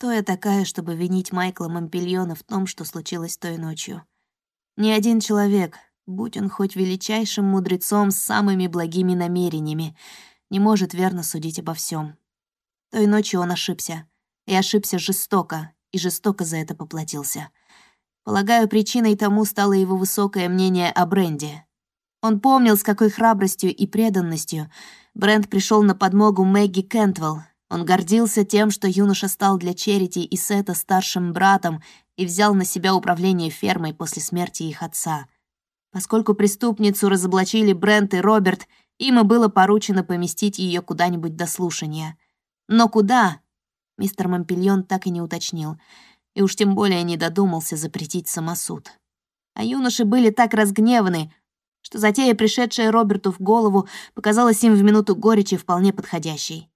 Кто я такая, чтобы винить Майкла Мампельона в том, что случилось той ночью? Ни один человек, будь он хоть величайшим мудрецом с самыми благими намерениями, не может верно судить обо всем. Той ночью он ошибся. И ошибся жестоко, и жестоко за это поплатился. Полагаю, причиной тому стало его высокое мнение о Бренде. Он помнил, с какой храбростью и преданностью Бренд пришел на подмогу Мэгги Кентвелл. Он гордился тем, что юноша стал для Черити и Сета старшим братом и взял на себя управление фермой после смерти их отца. Поскольку преступницу разоблачили Брент и Роберт, им и было поручено поместить ее куда-нибудь до слушания. Но куда? Мистер Мампельон так и не уточнил, и уж тем более не додумался запретить самосуд. А юноши были так разгневаны, что затея, пришедшая Роберту в голову, показалась им в минуту горечи вполне подходящей.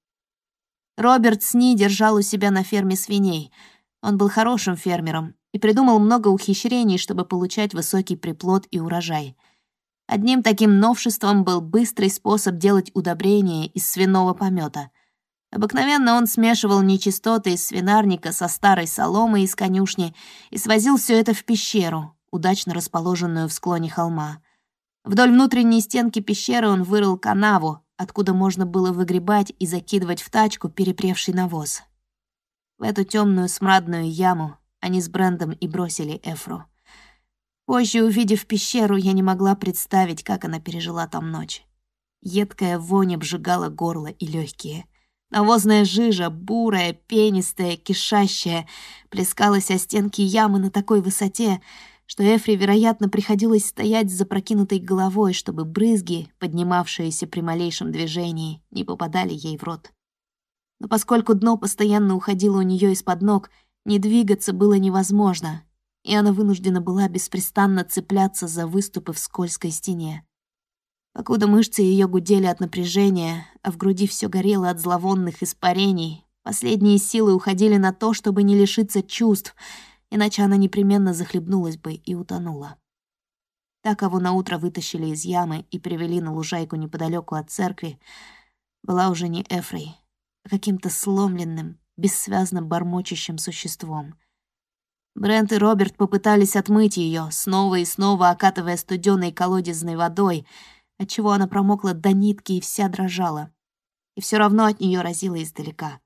Роберт Сни держал у себя на ферме свиней. Он был хорошим фермером и придумал много ухищрений, чтобы получать высокий приплод и урожай. Одним таким новшеством был быстрый способ делать удобрения из свиного помета. Обыкновенно он смешивал нечистоты из свинарника со старой соломой из конюшни и свозил все это в пещеру, удачно расположенную в склоне холма. Вдоль внутренней стенки пещеры он вырыл канаву, откуда можно было выгребать и закидывать в тачку перепревший навоз. В эту темную смрадную яму они с Брендом и бросили Эфру. Позже, увидев пещеру, я не могла представить, как она пережила там ночь. Едкая вонь обжигала горло и легкие. Навозная жижа, бурая, пенистая, кишащая, плескалась о стенки ямы на такой высоте, что Эфри, вероятно, приходилось стоять с запрокинутой головой, чтобы брызги, поднимавшиеся при малейшем движении, не попадали ей в рот. Но поскольку дно постоянно уходило у нее из-под ног, не двигаться было невозможно, и она вынуждена была беспрестанно цепляться за выступы в скользкой стене. Покуда мышцы ее гудели от напряжения, а в груди все горело от зловонных испарений, последние силы уходили на то, чтобы не лишиться чувств — иначе она непременно захлебнулась бы и утонула. Та, кого наутро вытащили из ямы и привели на лужайку неподалеку от церкви, была уже не Эфрой, а каким-то сломленным, бессвязно бормочущим существом. Брент и Роберт попытались отмыть ее, снова и снова окатывая студеной колодезной водой, отчего она промокла до нитки и вся дрожала. И все равно от нее разило издалека.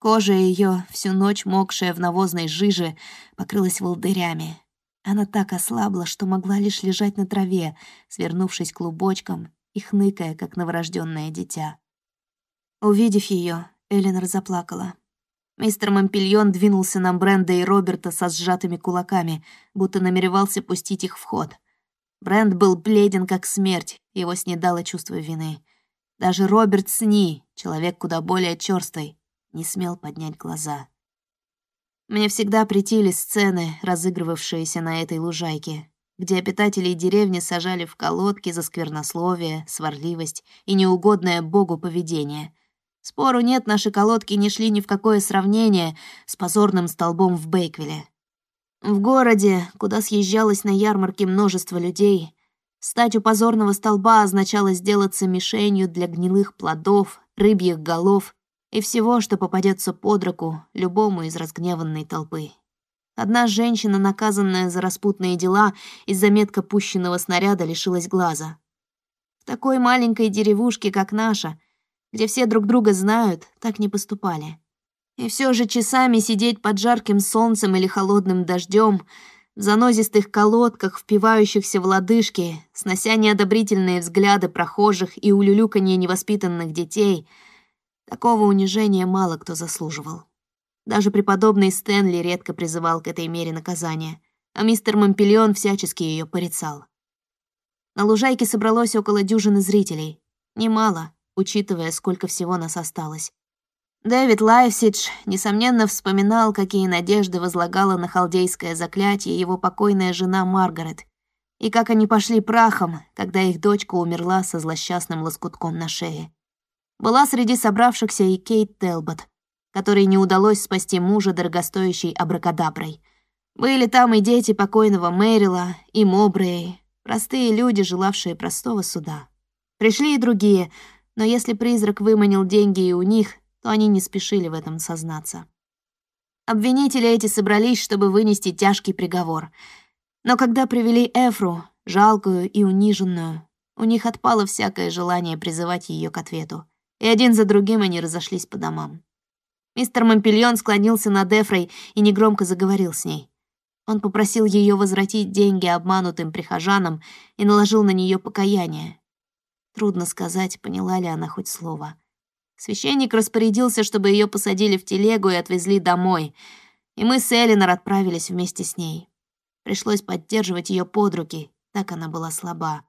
Кожа ее, всю ночь мокшая в навозной жиже, покрылась волдырями. Она так ослабла, что могла лишь лежать на траве, свернувшись клубочком и хныкая, как новорожденное дитя. Увидев ее, Эленор заплакала. Мистер Мампельон двинулся на Бренда и Роберта со сжатыми кулаками, будто намеревался пустить их в ход. Бренд был бледен, как смерть, его снедало чувство вины. Даже Роберт Сни, человек куда более чёрствый, не смел поднять глаза. Мне всегда претили сцены, разыгрывавшиеся на этой лужайке, где обитателей деревни сажали в колодки за сквернословие, сварливость и неугодное Богу поведение. Спору нет, наши колодки не шли ни в какое сравнение с позорным столбом в Бейквилле. В городе, куда съезжалось на ярмарке множество людей, стать у позорного столба означало сделаться мишенью для гнилых плодов, рыбьих голов и всего, что попадется под руку любому из разгневанной толпы. Одна женщина, наказанная за распутные дела из-за метко пущенного снаряда, лишилась глаза. В такой маленькой деревушке, как наша, где все друг друга знают, так не поступали. И все же часами сидеть под жарким солнцем или холодным дождем, в занозистых колодках, впивающихся в лодыжки, снося неодобрительные взгляды прохожих и улюлюканье невоспитанных детей — Такого унижения мало кто заслуживал. Даже преподобный Стэнли редко призывал к этой мере наказания, а мистер Момпельон всячески ее порицал. На лужайке собралось около дюжины зрителей. Немало, учитывая, сколько всего нас осталось. Дэвид Лайфсидж, несомненно, вспоминал, какие надежды возлагала на халдейское заклятие его покойная жена Маргарет, и как они пошли прахом, когда их дочка умерла со злосчастным лоскутком на шее. Была среди собравшихся и Кейт Телбот, которой не удалось спасти мужа дорогостоящей абракадаброй. Были там и дети покойного Мэрила, и Мобреи, простые люди, желавшие простого суда. Пришли и другие, но если призрак выманил деньги и у них, то они не спешили в этом сознаться. Обвинители эти собрались, чтобы вынести тяжкий приговор. Но когда привели Эфру, жалкую и униженную, у них отпало всякое желание призывать ее к ответу, и один за другим они разошлись по домам. Мистер Мампельон склонился над Эфрой и негромко заговорил с ней. Он попросил ее возвратить деньги обманутым прихожанам и наложил на нее покаяние. Трудно сказать, поняла ли она хоть слово. Священник распорядился, чтобы ее посадили в телегу и отвезли домой, и мы с Элинор отправились вместе с ней. Пришлось поддерживать ее под руки, так она была слаба.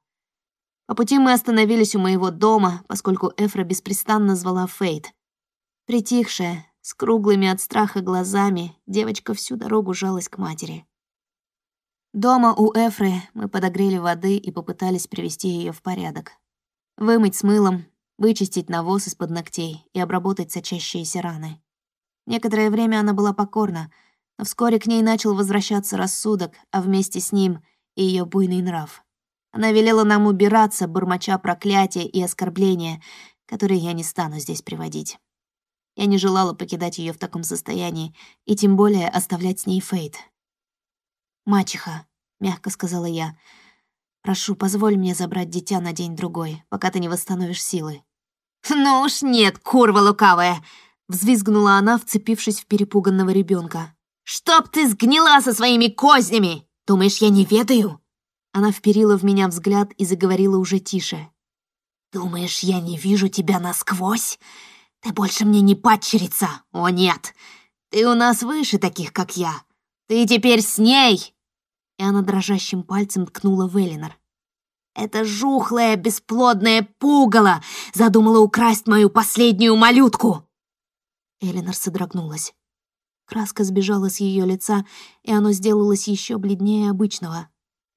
По пути мы остановились у моего дома, поскольку Эфра беспрестанно звала Фейт. Притихшая, с круглыми от страха глазами, девочка всю дорогу жалась к матери. Дома у Эфры мы подогрели воды и попытались привести ее в порядок. Вымыть с мылом, вычистить навоз из-под ногтей и обработать сочащиеся раны. Некоторое время она была покорна, но вскоре к ней начал возвращаться рассудок, а вместе с ним и ее буйный нрав. Она велела нам убираться, бормоча проклятия и оскорбления, которые я не стану здесь приводить. Я не желала покидать ее в таком состоянии, и тем более оставлять с ней Фейт. «Мачеха», — мягко сказала я, — «прошу, позволь мне забрать дитя на день-другой, пока ты не восстановишь силы». «Ну уж нет, курва лукавая!» — взвизгнула она, вцепившись в перепуганного ребенка. «Чтоб ты сгнила со своими кознями! Думаешь, я не ведаю?» Она вперила в меня взгляд и заговорила уже тише. «Думаешь, я не вижу тебя насквозь? Ты больше мне не падчерица! О, нет! Ты у нас выше таких, как я! Ты теперь с ней!» И она дрожащим пальцем ткнула в Элинор. «Это жухлое, бесплодное пугало задумала украсть мою последнюю малютку!» Элинор содрогнулась. Краска сбежала с ее лица, и оно сделалось еще бледнее обычного.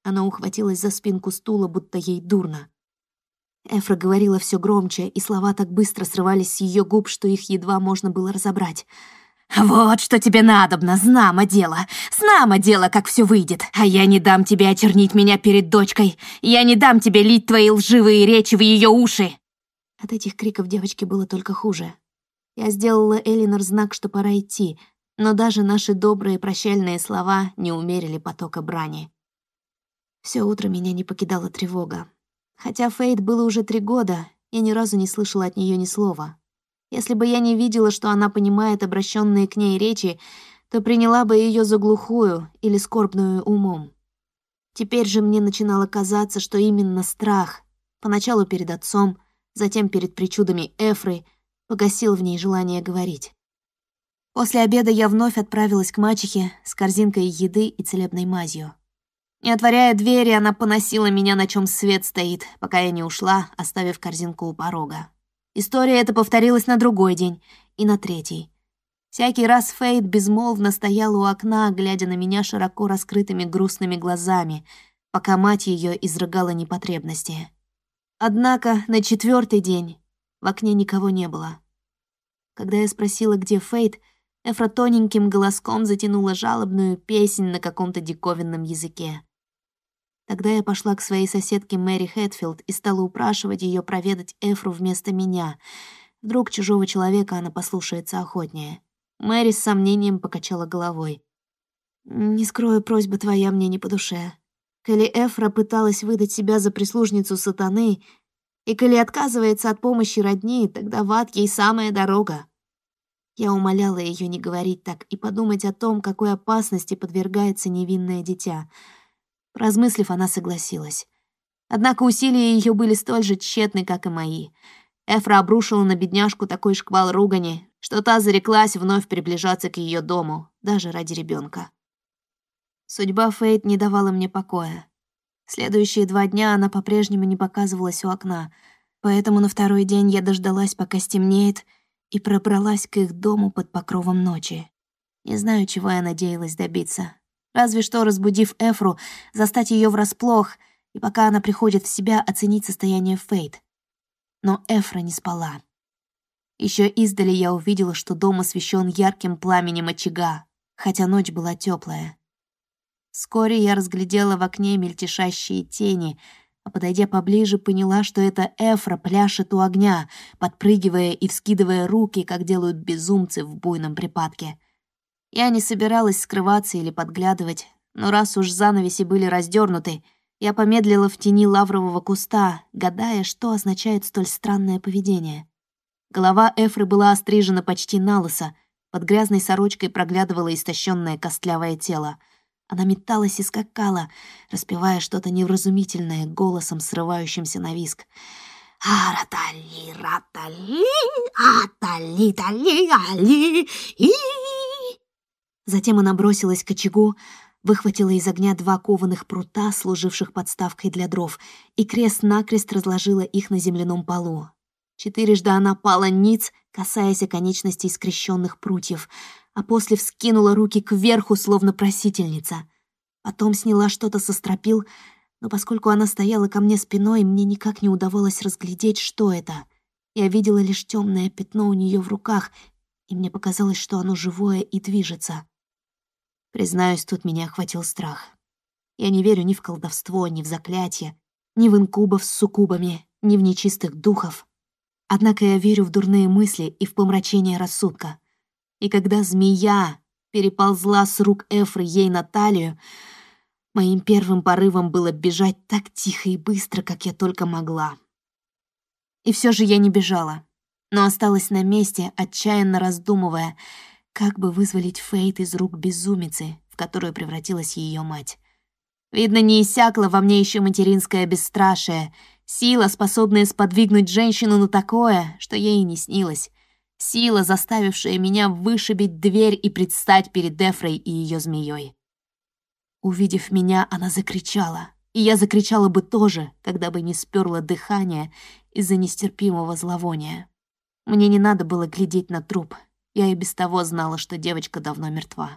Она ухватилась за спинку стула, будто ей дурно. Эфра говорила все громче, и слова так быстро срывались с ее губ, что их едва можно было разобрать. «Вот что тебе надобно, знамо дело, знамо дело, как все выйдет. А я не дам тебе очернить меня перед дочкой. Я не дам тебе лить твои лживые речи в ее уши!» От этих криков девочки было только хуже. Я сделала Элинор знак, что пора идти, но даже наши добрые прощальные слова не умерили потока брани. Все утро меня не покидала тревога. Хотя Фейт было уже три года, я ни разу не слышала от нее ни слова. Если бы я не видела, что она понимает обращенные к ней речи, то приняла бы ее за глухую или скорбную умом. Теперь же мне начинало казаться, что именно страх, поначалу перед отцом, затем перед причудами Эфры, погасил в ней желание говорить. После обеда я вновь отправилась к мачехе с корзинкой еды и целебной мазью. Не отворяя двери, она поносила меня, на чем свет стоит, пока я не ушла, оставив корзинку у порога. История эта повторилась на другой день и на третий. Всякий раз Фейт безмолвно стояла у окна, глядя на меня широко раскрытыми грустными глазами, пока мать ее изрыгала непотребности. Однако на четвертый день в окне никого не было. Когда я спросила, где Фейт, Эфра тоненьким голоском затянула жалобную песнь на каком-то диковинном языке. Тогда я пошла к своей соседке Мэри Хэтфилд и стала упрашивать ее проведать Эфру вместо меня. Вдруг чужого человека она послушается охотнее. Мэри с сомнением покачала головой. «Не скрою, просьба твоя мне не по душе. Коли Эфра пыталась выдать себя за прислужницу сатаны, и коли отказывается от помощи родни, тогда в ад ей самая дорога». Я умоляла ее не говорить так и подумать о том, какой опасности подвергается невинное дитя — Размыслив, она согласилась. Однако усилия ее были столь же тщетны, как и мои. Эфра обрушила на бедняжку такой шквал ругани, что та зареклась вновь приближаться к ее дому, даже ради ребенка. Судьба Фейт не давала мне покоя. Следующие два дня она по-прежнему не показывалась у окна, поэтому на второй день я дождалась, пока стемнеет, и пробралась к их дому под покровом ночи. Не знаю, чего я надеялась добиться, Разве что, разбудив Эфру, застать ее врасплох, и пока она приходит в себя, оценить состояние Фейт. Но Эфра не спала. Еще издали я увидела, что дом освещен ярким пламенем очага, хотя ночь была теплая. Вскоре я разглядела в окне мельтешащие тени, а подойдя поближе, поняла, что это Эфра пляшет у огня, подпрыгивая и вскидывая руки, как делают безумцы в буйном припадке. Я не собиралась скрываться или подглядывать, но раз уж занавеси были раздернуты, я помедлила в тени лаврового куста, гадая, что означает столь странное поведение. Голова Эфры была острижена почти на лысо, под грязной сорочкой проглядывало истощенное костлявое тело. Она металась и скакала, распевая что-то невразумительное голосом, срывающимся на виск. «Аратали, ратали, атали, тали, али, и...» Затем она бросилась к очагу, выхватила из огня два кованых прута, служивших подставкой для дров, и крест-накрест разложила их на земляном полу. Четырежды она пала ниц, касаясь оконечностей скрещенных прутьев, а после вскинула руки кверху, словно просительница. Потом сняла что-то со стропил, но поскольку она стояла ко мне спиной, мне никак не удавалось разглядеть, что это. Я видела лишь темное пятно у нее в руках, и мне показалось, что оно живое и движется. Признаюсь, тут меня охватил страх. Я не верю ни в колдовство, ни в заклятие, ни в инкубов с суккубами, ни в нечистых духов. Однако я верю в дурные мысли и в помрачение рассудка. И когда змея переползла с рук Эфры ей на талию, моим первым порывом было бежать так тихо и быстро, как я только могла. И все же я не бежала, но осталась на месте, отчаянно раздумывая — как бы вызволить Фейт из рук безумицы, в которую превратилась ее мать? Видно, не иссякло во мне еще материнское бесстрашие, сила, способная сподвигнуть женщину на такое, что ей и не снилось. Сила, заставившая меня вышибить дверь и предстать перед Дефрой и ее змеей. Увидев меня, она закричала, и я закричала бы тоже, когда бы не сперла дыхание из-за нестерпимого зловония. Мне не надо было глядеть на труп, я и без того знала, что девочка давно мертва.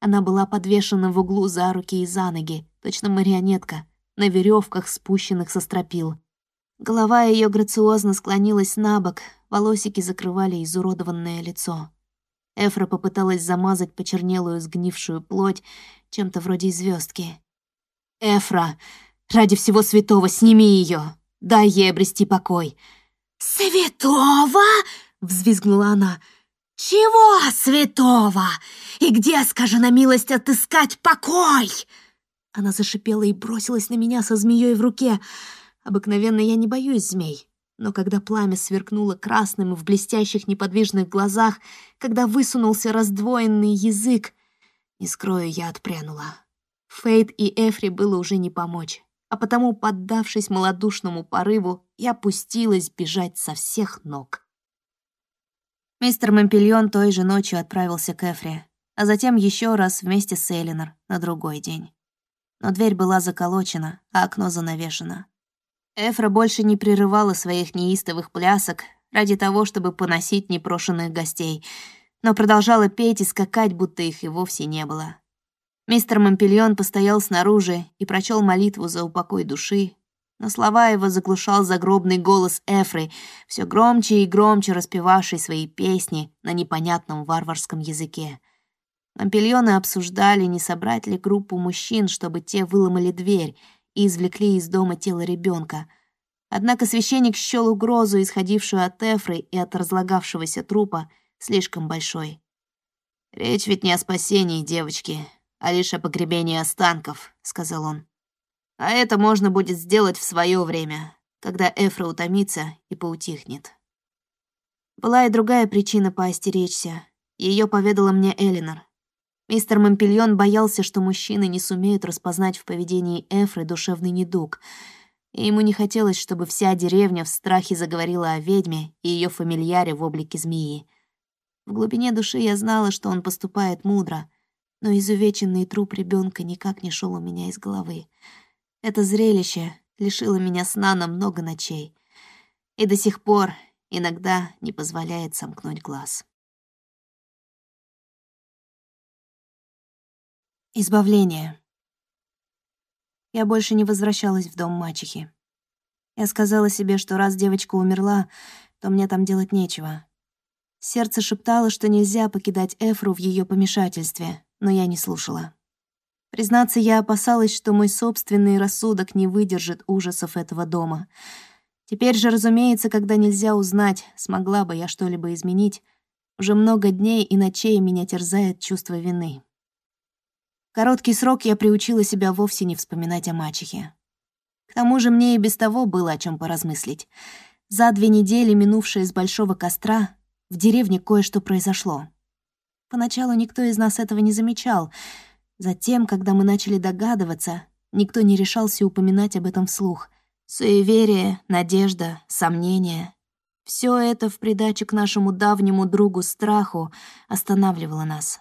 Она была подвешена в углу за руки и за ноги, точно марионетка, на веревках, спущенных со стропил. Голова ее грациозно склонилась на бок, волосики закрывали изуродованное лицо. Эфра попыталась замазать почернелую сгнившую плоть чем-то вроде звездки. «Эфра, ради всего святого, сними ее! Дай ей обрести покой!» «Святого?» — взвизгнула она. «Чего святого? И где, скажи на милость, отыскать покой?» Она зашипела и бросилась на меня со змеей в руке. Обыкновенно я не боюсь змей. Но когда пламя сверкнуло красным в блестящих неподвижных глазах, когда высунулся раздвоенный язык, не скрою, я отпрянула. Фейт и Эфри было уже не помочь, а потому, поддавшись малодушному порыву, я пустилась бежать со всех ног. Мистер Мампельон той же ночью отправился к Эфри, а затем еще раз вместе с Элинор на другой день. Но дверь была заколочена, а окно занавешено. Эфра больше не прерывала своих неистовых плясок ради того, чтобы поносить непрошенных гостей, но продолжала петь и скакать, будто их и вовсе не было. Мистер Мампельон постоял снаружи и прочел молитву за упокой души, но слова его заглушал загробный голос Эфры, все громче и громче распевавший свои песни на непонятном варварском языке. Лампельоны обсуждали, не собрать ли группу мужчин, чтобы те выломали дверь и извлекли из дома тело ребенка. Однако священник счел угрозу, исходившую от Эфры и от разлагавшегося трупа, слишком большой. «Речь ведь не о спасении девочки, а лишь о погребении останков», — сказал он. А это можно будет сделать в свое время, когда Эфра утомится и поутихнет. Была и другая причина поостеречься. Ее поведала мне Элинор. Мистер Мампельон боялся, что мужчины не сумеют распознать в поведении Эфры душевный недуг, и ему не хотелось, чтобы вся деревня в страхе заговорила о ведьме и ее фамильяре в облике змеи. В глубине души я знала, что он поступает мудро, но изувеченный труп ребенка никак не шел у меня из головы. Это зрелище лишило меня сна на много ночей и до сих пор иногда не позволяет сомкнуть глаз. Избавление. Я больше не возвращалась в дом мачехи. Я сказала себе, что раз девочка умерла, то мне там делать нечего. Сердце шептало, что нельзя покидать Эфру в ее помешательстве, но я не слушала. Признаться, я опасалась, что мой собственный рассудок не выдержит ужасов этого дома. Теперь же, разумеется, когда нельзя узнать, смогла бы я что-либо изменить, Уже много дней и ночей меня терзает чувство вины. Короткий срок я приучила себя вовсе не вспоминать о мачехе. К тому же мне и без того было о чем поразмыслить. За две недели, минувшие с большого костра, в деревне кое-что произошло. Поначалу никто из нас этого не замечал. Затем, когда мы начали догадываться, никто не решался упоминать об этом вслух. Суеверие, надежда, сомнения — все это в придачу к нашему давнему другу страху останавливало нас.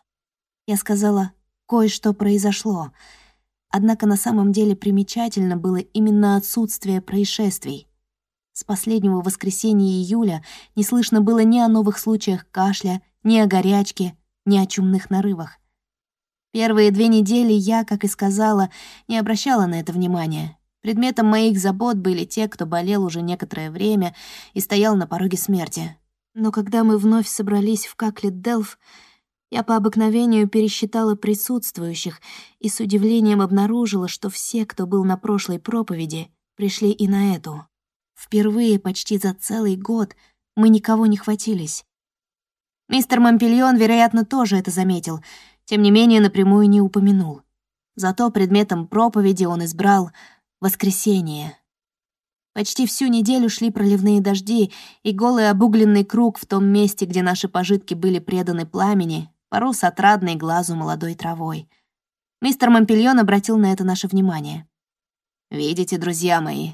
Я сказала, кое-что произошло — Однако на самом деле примечательно было именно отсутствие происшествий. С последнего воскресенья июля не слышно было ни о новых случаях кашля, ни о горячке, ни о чумных нарывах. Первые две недели я, как и сказала, не обращала на это внимания. Предметом моих забот были те, кто болел уже некоторое время и стоял на пороге смерти. Но когда мы вновь собрались в Каклет-Делф, я по обыкновению пересчитала присутствующих и с удивлением обнаружила, что все, кто был на прошлой проповеди, пришли и на эту. Впервые почти за целый год мы никого не хватились. Мистер Мампельон, вероятно, тоже это заметил, тем не менее напрямую не упомянул. Зато предметом проповеди он избрал «Воскресенье». Почти всю неделю шли проливные дожди, и голый обугленный круг в том месте, где наши пожитки были преданы пламени, порос отрадной глазу молодой травой. Мистер Мампельон обратил на это наше внимание. «Видите, друзья мои,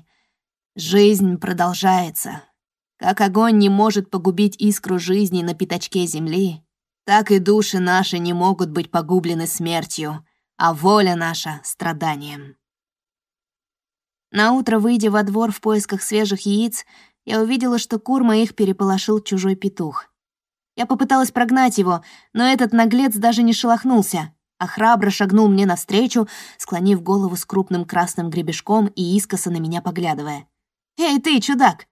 жизнь продолжается. Как огонь не может погубить искру жизни на пятачке земли, так и души наши не могут быть погублены смертью, а воля наша — страданием». Наутро, выйдя во двор в поисках свежих яиц, я увидела, что кур моих переполошил чужой петух. Я попыталась прогнать его, но этот наглец даже не шелохнулся, а храбро шагнул мне навстречу, склонив голову с крупным красным гребешком и искоса на меня поглядывая. «Эй, ты, чудак!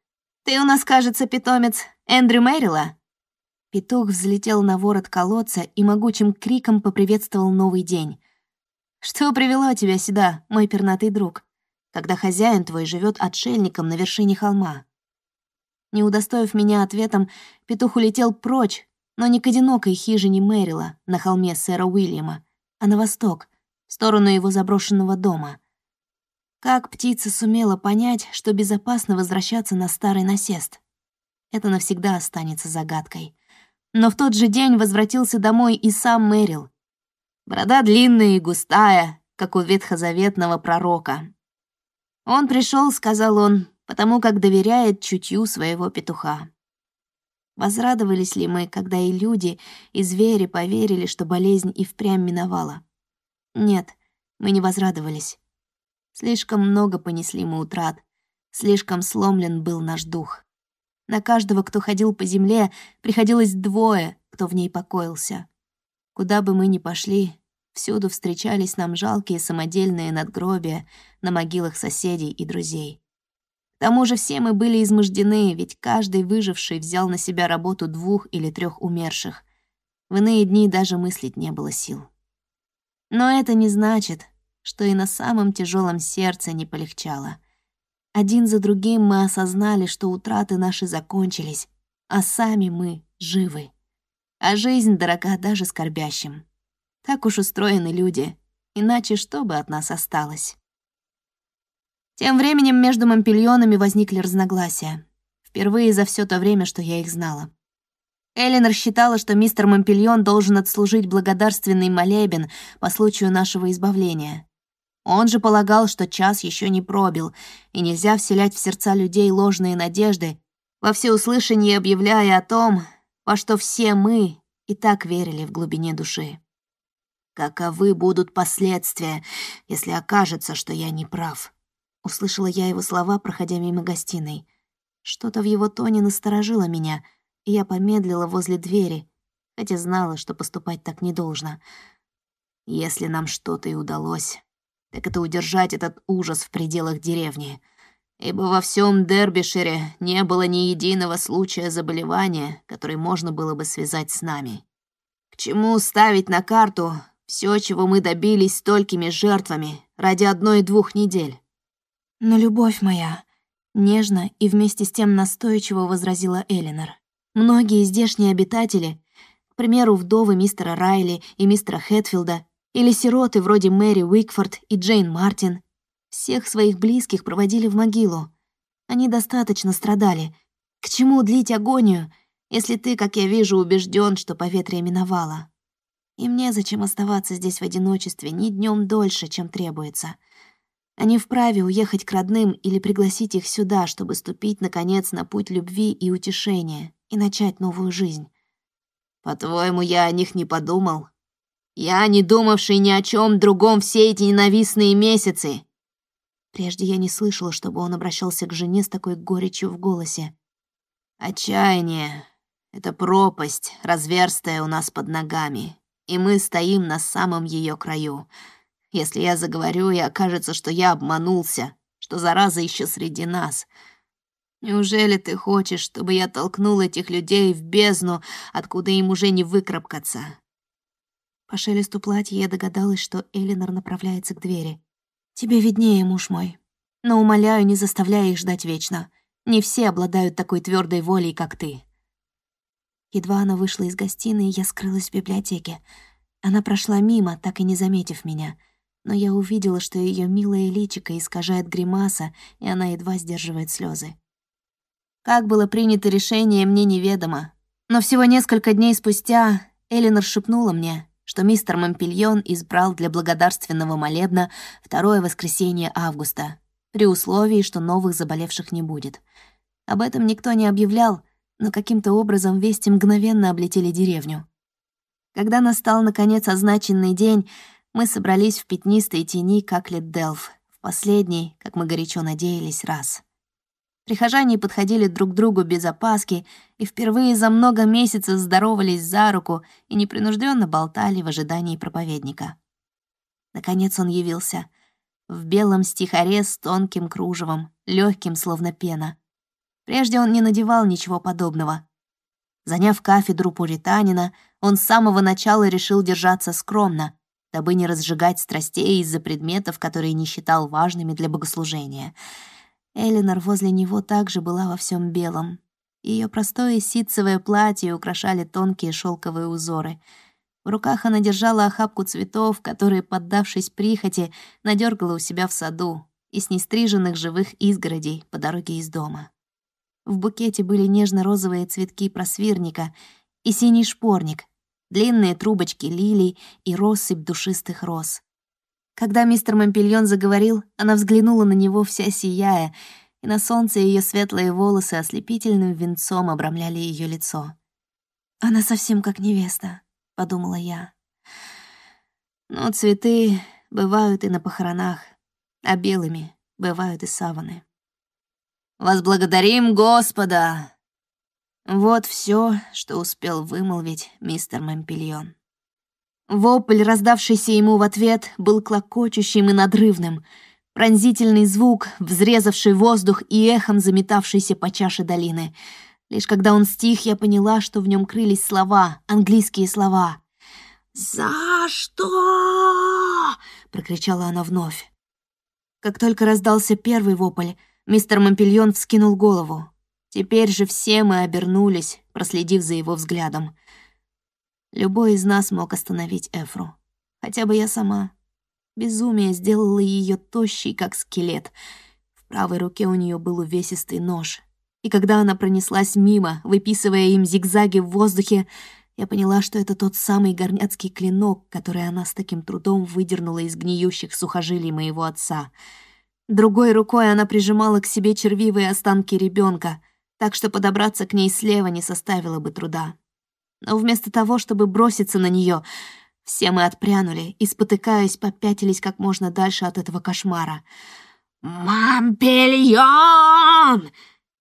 Ты у нас, кажется, питомец Эндрю Мэрила?» Петух взлетел на ворот колодца и могучим криком поприветствовал новый день. «Что привело тебя сюда, мой пернатый друг, когда хозяин твой живет отшельником на вершине холма?» Не удостоив меня ответом, петух улетел прочь, но не к одинокой хижине Мэрила на холме сэра Уильяма, а на восток, в сторону его заброшенного дома. Как птица сумела понять, что безопасно возвращаться на старый насест? Это навсегда останется загадкой. Но в тот же день возвратился домой и сам Мэрил. Борода длинная и густая, как у ветхозаветного пророка. Он пришел, сказал он, потому как доверяет чутью своего петуха. Возрадовались ли мы, когда и люди, и звери поверили, что болезнь и впрямь миновала? Нет, мы не возрадовались. Слишком много понесли мы утрат, слишком сломлен был наш дух. На каждого, кто ходил по земле, приходилось двое, кто в ней покоился. Куда бы мы ни пошли, всюду встречались нам жалкие самодельные надгробия на могилах соседей и друзей. К тому же все мы были измождены, ведь каждый выживший взял на себя работу двух или трех умерших. В иные дни даже мыслить не было сил. Но это не значит, что и на самом тяжелом сердце не полегчало. Один за другим мы осознали, что утраты наши закончились, а сами мы живы. А жизнь дорога даже скорбящим. Так уж устроены люди, иначе что бы от нас осталось? Тем временем между Мампельонами возникли разногласия. Впервые за все то время, что я их знала. Эллинор считала, что мистер Мампельон должен отслужить благодарственный молебен по случаю нашего избавления. Он же полагал, что час еще не пробил, и нельзя вселять в сердца людей ложные надежды, во всеуслышание объявляя о том, во что все мы и так верили в глубине души. Каковы будут последствия, если окажется, что я не прав? Услышала я его слова, проходя мимо гостиной. Что-то в его тоне насторожило меня, и я помедлила возле двери, хотя знала, что поступать так не должно. Если нам что-то и удалось, так это удержать этот ужас в пределах деревни, ибо во всем Дербишире не было ни единого случая заболевания, который можно было бы связать с нами. К чему ставить на карту все, чего мы добились столькими жертвами ради одной-двух недель? «Но любовь моя», — нежно и вместе с тем настойчиво возразила Элинор. «Многие здешние обитатели К примеру, вдовы мистера Райли и мистера Хэтфилда или сироты вроде Мэри Уикфорд и Джейн Мартин. Всех своих близких проводили в могилу. Они достаточно страдали. К чему длить агонию, если ты, как я вижу, убежден, что поветрие миновало? И мне зачем оставаться здесь в одиночестве ни днем дольше, чем требуется. Они вправе уехать к родным или пригласить их сюда, чтобы ступить, наконец, на путь любви и утешения и начать новую жизнь. По-твоему, я о них не подумал? Я, не думавший ни о чем другом все эти ненавистные месяцы. Прежде я не слышала, чтобы он обращался к жене с такой горечью в голосе. Отчаяние — это пропасть, разверстая у нас под ногами, и мы стоим на самом ее краю. Если я заговорю, и окажется, что я обманулся, что зараза еще среди нас. Неужели ты хочешь, чтобы я толкнул этих людей в бездну, откуда им уже не выкарабкаться? По шелесту платья я догадалась, что Элинор направляется к двери. «Тебе виднее, муж мой. Но умоляю, не заставляй их ждать вечно. Не все обладают такой твердой волей, как ты». Едва она вышла из гостиной, я скрылась в библиотеке. Она прошла мимо, так и не заметив меня. Но я увидела, что ее милое личико искажает гримаса, и она едва сдерживает слезы. Как было принято решение, мне неведомо. Но всего несколько дней спустя Элинор шепнула мне, что мистер Мампельон избрал для благодарственного молебна второе воскресенье августа, при условии, что новых заболевших не будет. Об этом никто не объявлял, но каким-то образом вести мгновенно облетели деревню. Когда настал, наконец, означенный день, мы собрались в пятнистой тени Каклет Делф, в последний, как мы горячо надеялись, раз. Прихожане подходили друг к другу без опаски и впервые за много месяцев здоровались за руку и непринужденно болтали в ожидании проповедника. Наконец он явился. В белом стихаре с тонким кружевом, легким, словно пена. Прежде он не надевал ничего подобного. Заняв кафедру пуританина, он с самого начала решил держаться скромно, дабы не разжигать страстей из-за предметов, которые не считал важными для богослужения — Элинор возле него также была во всем белом. Ее простое ситцевое платье украшали тонкие шелковые узоры. В руках она держала охапку цветов, которые, поддавшись прихоти, надергала у себя в саду и с нестриженных живых изгородей по дороге из дома. В букете были нежно-розовые цветки просвирника и синий шпорник, длинные трубочки лилий и россыпь душистых роз. Когда мистер Мампельон заговорил, она взглянула на него вся сияя, и на солнце ее светлые волосы ослепительным венцом обрамляли ее лицо. «Она совсем как невеста», — подумала я. Но цветы бывают и на похоронах, а белыми бывают и саваны. «Возблагодарим Господа!» Вот все, что успел вымолвить мистер Мампельон. Вопль, раздавшийся ему в ответ, был клокочущим и надрывным. Пронзительный звук, взрезавший воздух и эхом заметавшийся по чаше долины. Лишь когда он стих, я поняла, что в нем крылись слова, английские слова. «За что?» — прокричала она вновь. Как только раздался первый вопль, мистер Мампельон вскинул голову. Теперь же все мы обернулись, проследив за его взглядом. Любой из нас мог остановить Эфру. Хотя бы я сама. Безумие сделало ее тощей, как скелет. В правой руке у нее был увесистый нож. И когда она пронеслась мимо, выписывая им зигзаги в воздухе, я поняла, что это тот самый горняцкий клинок, который она с таким трудом выдернула из гниющих сухожилий моего отца. Другой рукой она прижимала к себе червивые останки ребенка, так что подобраться к ней слева не составило бы труда. Но вместо того, чтобы броситься на нее, все мы отпрянули и, спотыкаясь, попятились как можно дальше от этого кошмара. «Мампельон!»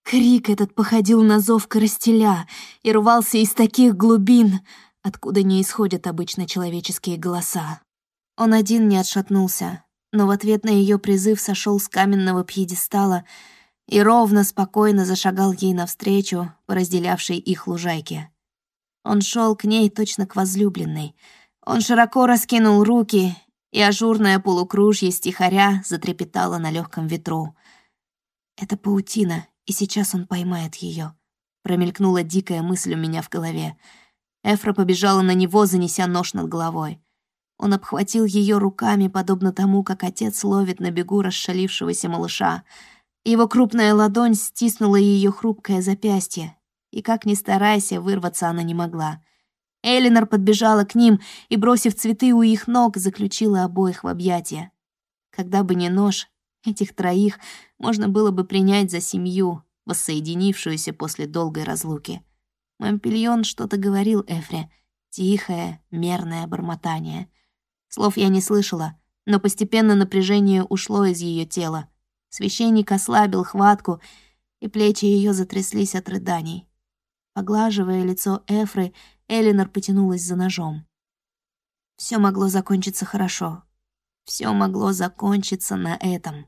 Крик этот походил на зов коростеля и рвался из таких глубин, откуда не исходят обычно человеческие голоса. Он один не отшатнулся, но в ответ на ее призыв сошел с каменного пьедестала и ровно, спокойно зашагал ей навстречу по разделявшей их лужайке. Он шел к ней точно к возлюбленной. Он широко раскинул руки, и ажурное полукружье стихаря затрепетало на легком ветру. Это паутина, и сейчас он поймает ее. Промелькнула дикая мысль у меня в голове. Эфра побежала на него, занеся нож над головой. Он обхватил ее руками, подобно тому, как отец ловит на бегу расшалившегося малыша. Его крупная ладонь стиснула ее хрупкое запястье, и, как ни старайся, вырваться она не могла. Элинор подбежала к ним и, бросив цветы у их ног, заключила обоих в объятия. Когда бы не нож, этих троих можно было бы принять за семью, воссоединившуюся после долгой разлуки. Мампельон что-то говорил Эфре, тихое, мерное бормотание. Слов я не слышала, но постепенно напряжение ушло из ее тела. Священник ослабил хватку, и плечи ее затряслись от рыданий. Поглаживая лицо Эфры, Элинор потянулась за ножом. Все могло закончиться хорошо. Все могло закончиться на этом.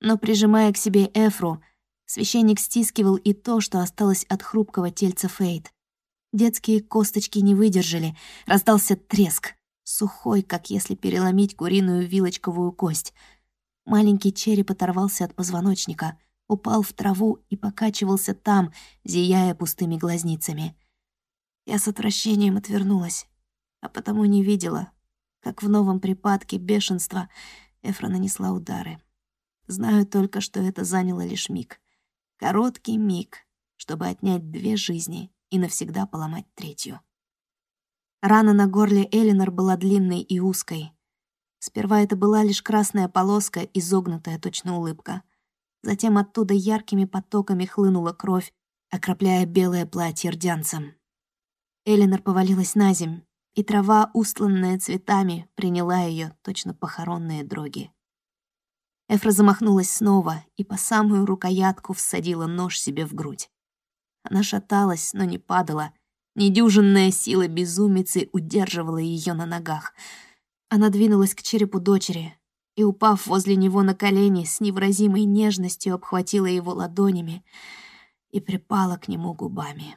Но прижимая к себе Эфру, священник стискивал и то, что осталось от хрупкого тельца Фейт. Детские косточки не выдержали, раздался треск, сухой, как если переломить куриную вилочковую кость. Маленький череп оторвался от позвоночника, упал в траву и покачивался там, зияя пустыми глазницами. Я с отвращением отвернулась, а потому не видела, как в новом припадке бешенства Эфра нанесла удары. Знаю только, что это заняло лишь миг. Короткий миг, чтобы отнять две жизни и навсегда поломать третью. Рана на горле Элинор была длинной и узкой. Сперва это была лишь красная полоска, изогнутая точно улыбка. Затем оттуда яркими потоками хлынула кровь, окропляя белое платье рдянцем. Элинор повалилась на земь, и трава, устланная цветами, приняла ее точно похоронные дроги. Эфра замахнулась снова и по самую рукоятку всадила нож себе в грудь. Она шаталась, но не падала. Недюжинная сила безумицы удерживала ее на ногах. Она двинулась к черепу дочери и, упав возле него на колени, с невыразимой нежностью обхватила его ладонями и припала к нему губами.